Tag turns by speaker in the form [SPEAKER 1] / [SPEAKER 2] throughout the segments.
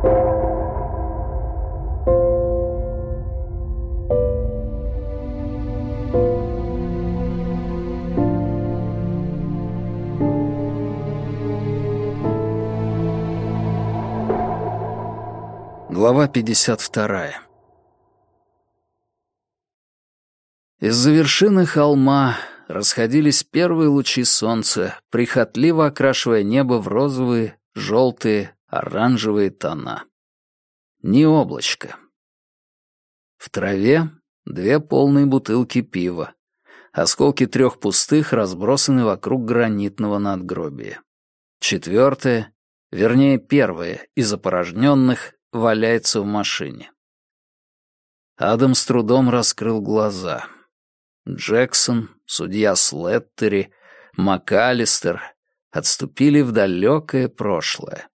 [SPEAKER 1] Глава 52. Из-за вершины холма расходились первые лучи солнца, прихотливо окрашивая небо в розовые, желтые, оранжевые тона. Ни облачко. В траве две полные бутылки пива. Осколки трех пустых разбросаны вокруг гранитного надгробия. Четвертое, вернее первое, из опорожненных, валяется в машине. Адам с трудом раскрыл глаза. Джексон, судья Слеттери, МакАлистер отступили в далекое прошлое.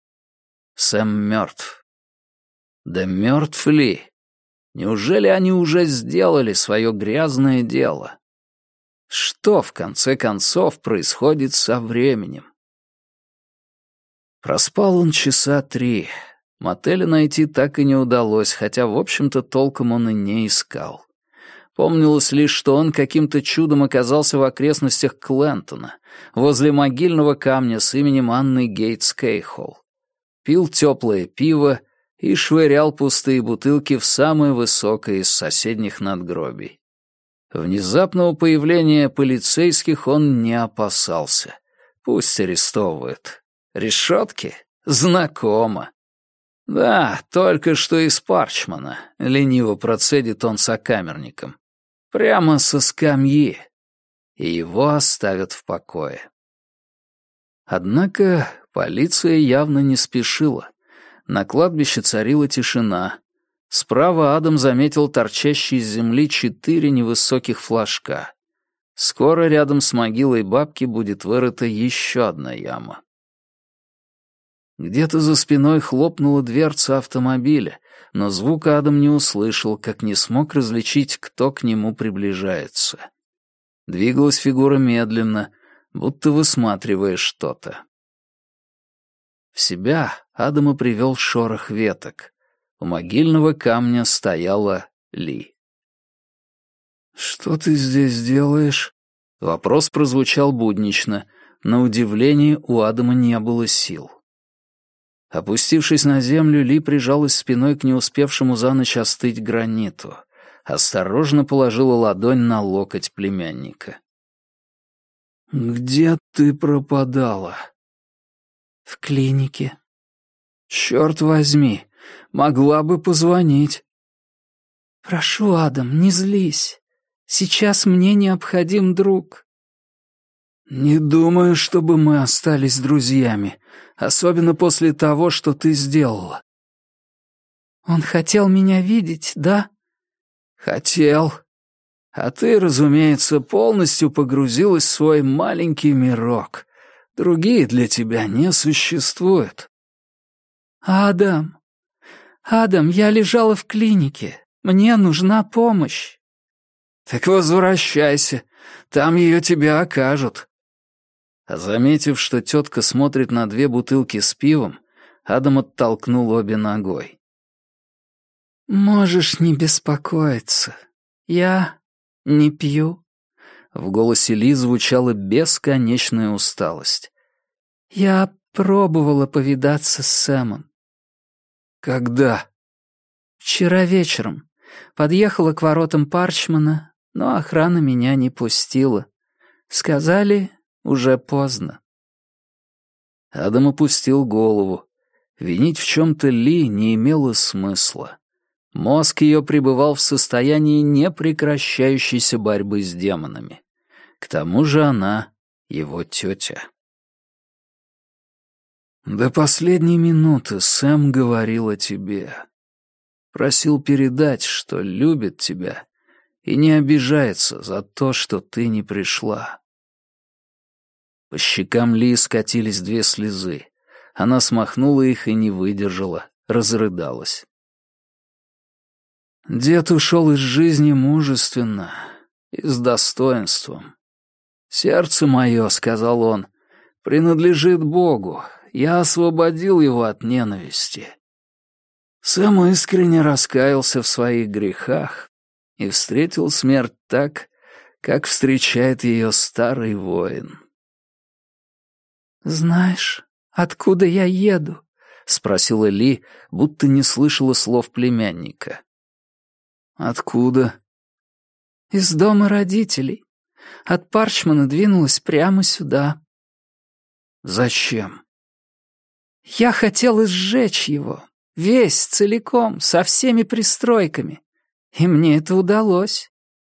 [SPEAKER 1] Сэм мертв. Да мертв ли? Неужели они уже сделали свое грязное дело? Что, в конце концов, происходит со временем? Проспал он часа три, Мотеля найти так и не удалось, хотя, в общем-то, толком он и не искал. Помнилось лишь, что он каким-то чудом оказался в окрестностях Клентона, возле могильного камня с именем Анны Гейтс Кейхолл. Пил теплое пиво и швырял пустые бутылки в самое высокое из соседних надгробий. Внезапного появления полицейских он не опасался. Пусть арестовывают. Решетки? Знакомо. «Да, только что из Парчмана», — лениво процедит он сокамерником. «Прямо со скамьи». И его оставят в покое. Однако полиция явно не спешила. На кладбище царила тишина. Справа Адам заметил торчащие из земли четыре невысоких флажка. Скоро рядом с могилой бабки будет вырыта еще одна яма. Где-то за спиной хлопнула дверца автомобиля, но звука Адам не услышал, как не смог различить, кто к нему приближается. Двигалась фигура медленно, будто высматривая что-то. В себя Адама привел шорох веток. У могильного камня стояла Ли. «Что ты здесь делаешь?» Вопрос прозвучал буднично. На удивление у Адама не было сил. Опустившись на землю, Ли прижалась спиной к не успевшему за ночь остыть граниту. Осторожно положила ладонь на локоть племянника. «Где ты пропадала?» «В клинике». «Черт возьми, могла бы позвонить». «Прошу, Адам, не злись. Сейчас мне необходим друг». «Не думаю, чтобы мы остались друзьями, особенно после того, что ты сделала». «Он хотел меня видеть, да?» «Хотел. А ты, разумеется, полностью погрузилась в свой маленький мирок. Другие для тебя не существуют». «Адам, Адам, я лежала в клинике. Мне нужна помощь». «Так возвращайся. Там ее тебе окажут. А заметив, что тетка смотрит на две бутылки с пивом, Адам оттолкнул обе ногой. «Можешь не беспокоиться. Я не пью». В голосе Ли звучала бесконечная усталость. «Я пробовала повидаться с Сэмом». «Когда?» «Вчера вечером. Подъехала к воротам Парчмана, но охрана меня не пустила. Сказали, уже поздно. Адам опустил голову. Винить в чем-то Ли не имело смысла. Мозг ее пребывал в состоянии непрекращающейся борьбы с демонами. К тому же она его тетя. До последней минуты Сэм говорил о тебе. Просил передать, что любит тебя и не обижается за то, что ты не пришла. По щекам Ли скатились две слезы. Она смахнула их и не выдержала, разрыдалась. Дед ушел из жизни мужественно и с достоинством. «Сердце мое», — сказал он, — «принадлежит Богу. Я освободил его от ненависти. Сам искренне раскаялся в своих грехах и встретил смерть так, как встречает ее старый воин.
[SPEAKER 2] «Знаешь, откуда я еду?» — спросила Ли, будто не слышала слов племянника.
[SPEAKER 1] «Откуда?»
[SPEAKER 2] «Из дома родителей. От Парчмана двинулась прямо сюда».
[SPEAKER 1] «Зачем?»
[SPEAKER 2] «Я хотел сжечь его. Весь, целиком, со всеми пристройками. И мне это удалось.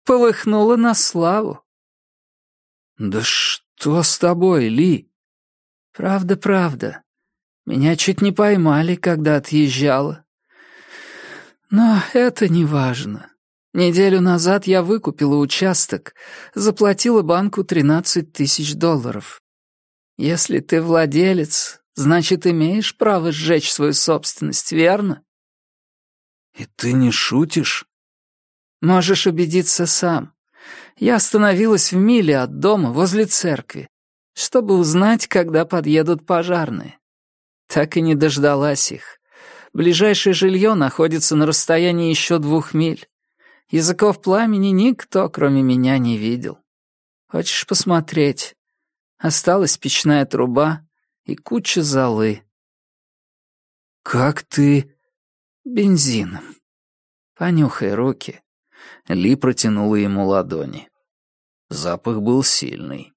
[SPEAKER 2] Полыхнуло на славу».
[SPEAKER 1] «Да что с тобой, Ли?»
[SPEAKER 2] «Правда, правда. Меня чуть не поймали, когда отъезжала. Но это не важно. Неделю назад я выкупила участок, заплатила банку 13 тысяч долларов. Если ты владелец, значит, имеешь право сжечь свою собственность, верно?
[SPEAKER 1] И ты не шутишь?
[SPEAKER 2] Можешь убедиться сам. Я остановилась в миле от дома возле церкви, чтобы узнать, когда подъедут пожарные. Так и не дождалась их. Ближайшее жилье находится на расстоянии еще двух миль. Языков пламени никто, кроме меня, не видел. Хочешь посмотреть? Осталась печная труба и куча золы.
[SPEAKER 1] «Как ты...»
[SPEAKER 2] «Бензином. Понюхай руки».
[SPEAKER 1] Ли протянула ему ладони. Запах был сильный.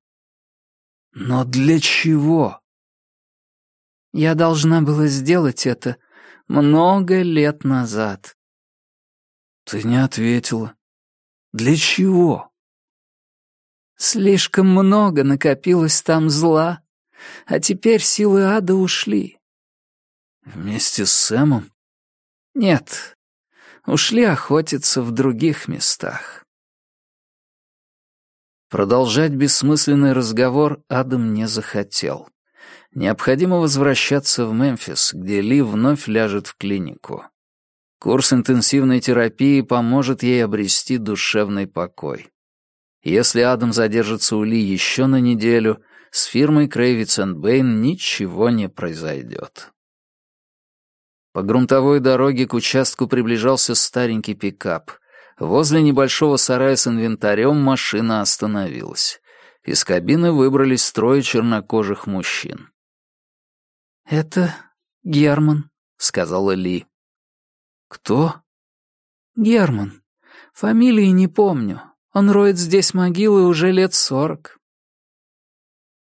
[SPEAKER 1] «Но для чего?»
[SPEAKER 2] Я должна была сделать это много лет назад.
[SPEAKER 1] Ты не ответила. Для чего?
[SPEAKER 2] Слишком много накопилось там зла, а теперь силы ада ушли.
[SPEAKER 1] Вместе с Сэмом?
[SPEAKER 2] Нет, ушли охотиться в других местах.
[SPEAKER 1] Продолжать бессмысленный разговор Адам не захотел. Необходимо возвращаться в Мемфис, где Ли вновь ляжет в клинику. Курс интенсивной терапии поможет ей обрести душевный покой. Если Адам задержится у Ли еще на неделю, с фирмой Крейвиц Бэйн ничего не произойдет. По грунтовой дороге к участку приближался старенький пикап. Возле небольшого сарая с инвентарем машина остановилась. Из кабины выбрались трое чернокожих мужчин.
[SPEAKER 2] «Это Герман», — сказала Ли.
[SPEAKER 1] «Кто?»
[SPEAKER 2] «Герман. Фамилии не помню. Он роет здесь могилы уже лет сорок».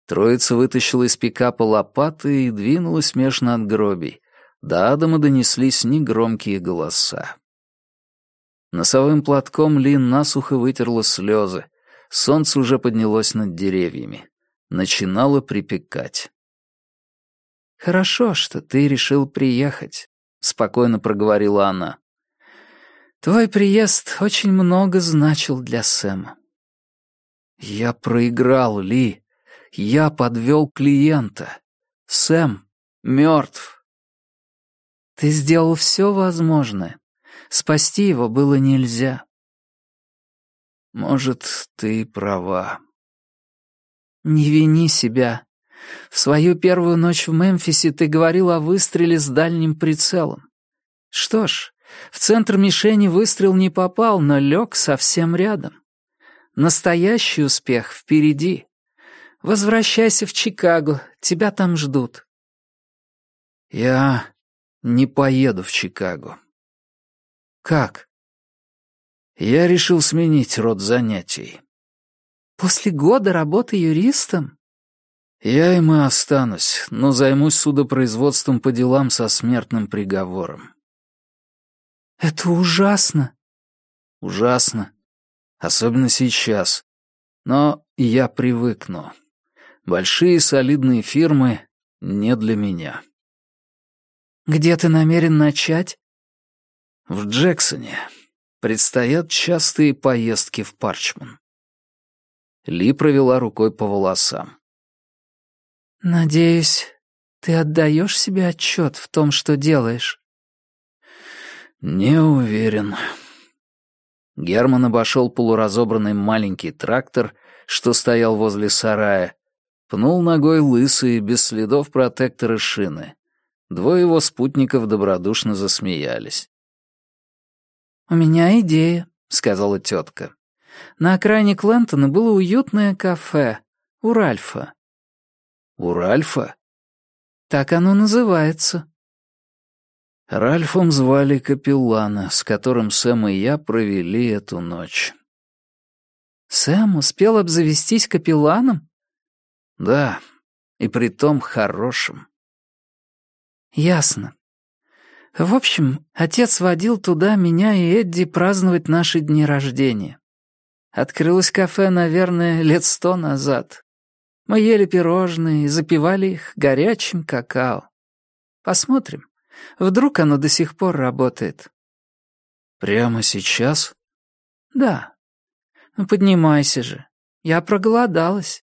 [SPEAKER 1] Троица вытащила из пикапа лопаты и двинулась меж надгробий. До Адама донеслись негромкие голоса. Носовым платком Ли насухо вытерла слезы. Солнце уже поднялось над деревьями. Начинало припекать.
[SPEAKER 2] «Хорошо, что ты решил приехать», — спокойно проговорила она. «Твой приезд очень много значил для Сэма».
[SPEAKER 1] «Я проиграл, Ли. Я подвел клиента. Сэм мертв».
[SPEAKER 2] «Ты сделал все возможное. Спасти его было нельзя».
[SPEAKER 1] «Может, ты права».
[SPEAKER 2] «Не вини себя. В свою первую ночь в Мемфисе ты говорил о выстреле с дальним прицелом. Что ж, в центр мишени выстрел не попал, но лег совсем рядом. Настоящий успех впереди. Возвращайся в Чикаго, тебя там ждут.
[SPEAKER 1] Я не поеду в Чикаго.
[SPEAKER 2] Как?
[SPEAKER 1] Я решил сменить род занятий.
[SPEAKER 2] После года работы юристом?
[SPEAKER 1] Я им и останусь, но займусь судопроизводством по делам со смертным приговором.
[SPEAKER 2] Это ужасно.
[SPEAKER 1] Ужасно. Особенно сейчас. Но я привыкну. Большие солидные фирмы не для меня.
[SPEAKER 2] Где ты намерен начать?
[SPEAKER 1] В Джексоне. Предстоят частые поездки в Парчман. Ли провела рукой по волосам.
[SPEAKER 2] «Надеюсь, ты отдаешь себе отчет в том, что делаешь?»
[SPEAKER 1] «Не уверен». Герман обошел полуразобранный маленький трактор, что стоял возле сарая, пнул ногой лысые, без следов протектора шины. Двое его спутников добродушно засмеялись.
[SPEAKER 2] «У меня идея», — сказала тетка. «На окраине Клентона было уютное кафе. У Ральфа».
[SPEAKER 1] «У Ральфа?»
[SPEAKER 2] «Так оно называется».
[SPEAKER 1] Ральфом звали Капеллана, с которым Сэм и я провели эту ночь.
[SPEAKER 2] «Сэм успел обзавестись капелланом?»
[SPEAKER 1] «Да, и при том хорошим».
[SPEAKER 2] «Ясно. В общем, отец водил туда меня и Эдди праздновать наши дни рождения. Открылось кафе, наверное, лет сто назад. Мы ели пирожные и запивали их горячим какао. Посмотрим, вдруг оно до сих пор работает».
[SPEAKER 1] «Прямо сейчас?»
[SPEAKER 2] «Да. Ну, поднимайся же. Я проголодалась».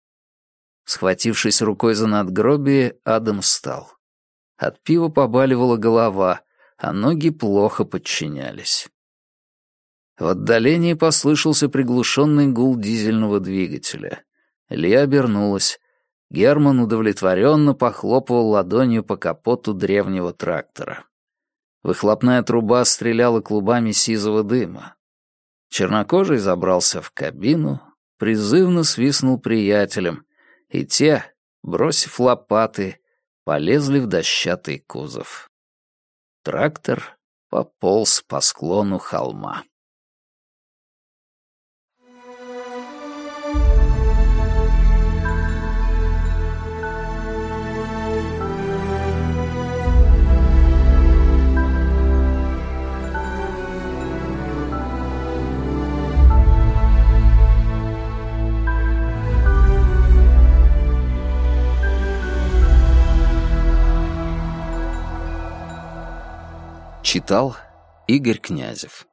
[SPEAKER 1] Схватившись рукой за надгробие, Адам встал. От пива побаливала голова, а ноги плохо подчинялись. В отдалении послышался приглушенный гул дизельного двигателя. Ли обернулась. Герман удовлетворенно похлопывал ладонью по капоту древнего трактора. Выхлопная труба стреляла клубами сизого дыма. Чернокожий забрался в кабину, призывно свистнул приятелям, и те, бросив лопаты, полезли в дощатый кузов. Трактор пополз по склону холма. Читал Игорь Князев